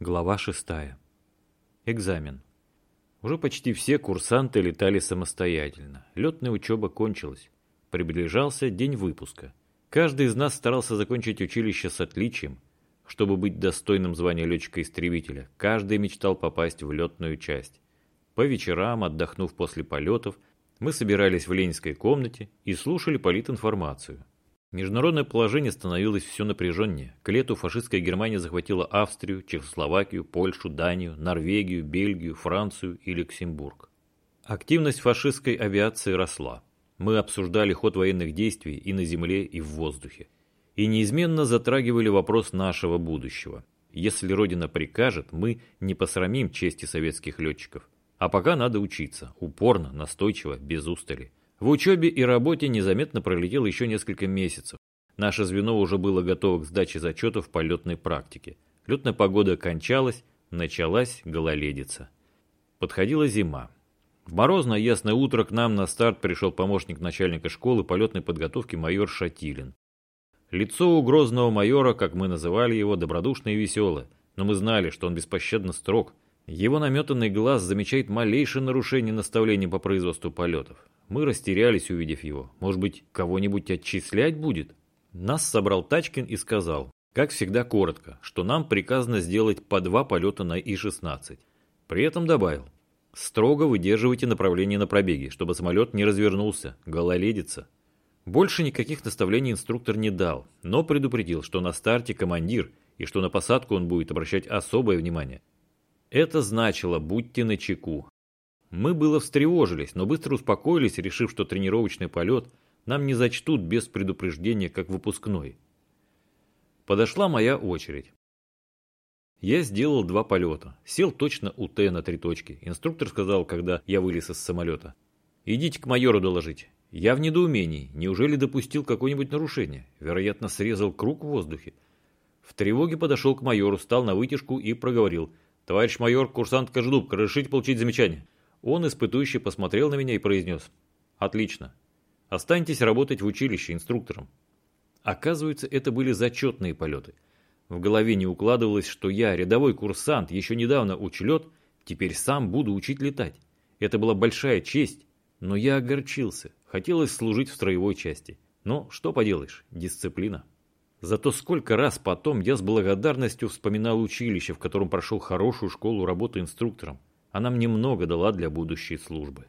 Глава 6. Экзамен. Уже почти все курсанты летали самостоятельно. Летная учеба кончилась. Приближался день выпуска. Каждый из нас старался закончить училище с отличием, чтобы быть достойным звания летчика-истребителя. Каждый мечтал попасть в летную часть. По вечерам, отдохнув после полетов, мы собирались в ленинской комнате и слушали политинформацию. Международное положение становилось все напряженнее. К лету фашистская Германия захватила Австрию, Чехословакию, Польшу, Данию, Норвегию, Бельгию, Францию и Люксембург. Активность фашистской авиации росла. Мы обсуждали ход военных действий и на земле, и в воздухе. И неизменно затрагивали вопрос нашего будущего. Если Родина прикажет, мы не посрамим чести советских летчиков. А пока надо учиться, упорно, настойчиво, без устали. В учебе и работе незаметно пролетело еще несколько месяцев. Наше звено уже было готово к сдаче зачетов по летной практике. Летная погода кончалась, началась гололедица. Подходила зима. В морозное ясное утро к нам на старт пришел помощник начальника школы полетной подготовки майор Шатилин. Лицо у грозного майора, как мы называли его, добродушное и веселое, но мы знали, что он беспощадно строг. Его наметанный глаз замечает малейшее нарушение наставлений по производству полетов. Мы растерялись, увидев его. Может быть, кого-нибудь отчислять будет? Нас собрал Тачкин и сказал, как всегда коротко, что нам приказано сделать по два полета на И-16. При этом добавил, строго выдерживайте направление на пробеге, чтобы самолет не развернулся, гололедица. Больше никаких наставлений инструктор не дал, но предупредил, что на старте командир и что на посадку он будет обращать особое внимание. Это значило «будьте начеку», мы было встревожились, но быстро успокоились, решив, что тренировочный полет нам не зачтут без предупреждения, как выпускной. Подошла моя очередь. Я сделал два полета. Сел точно у Т на три точки. Инструктор сказал, когда я вылез из самолета. «Идите к майору доложить». Я в недоумении. Неужели допустил какое-нибудь нарушение? Вероятно, срезал круг в воздухе. В тревоге подошел к майору, стал на вытяжку и проговорил. «Товарищ майор, курсант Кожедуб, разрешите получить замечание?» Он испытующе посмотрел на меня и произнес. «Отлично. Останьтесь работать в училище инструктором». Оказывается, это были зачетные полеты. В голове не укладывалось, что я, рядовой курсант, еще недавно уч теперь сам буду учить летать. Это была большая честь, но я огорчился. Хотелось служить в строевой части. Но что поделаешь, дисциплина. Зато сколько раз потом я с благодарностью вспоминал училище, в котором прошел хорошую школу работы инструктором. Она мне много дала для будущей службы.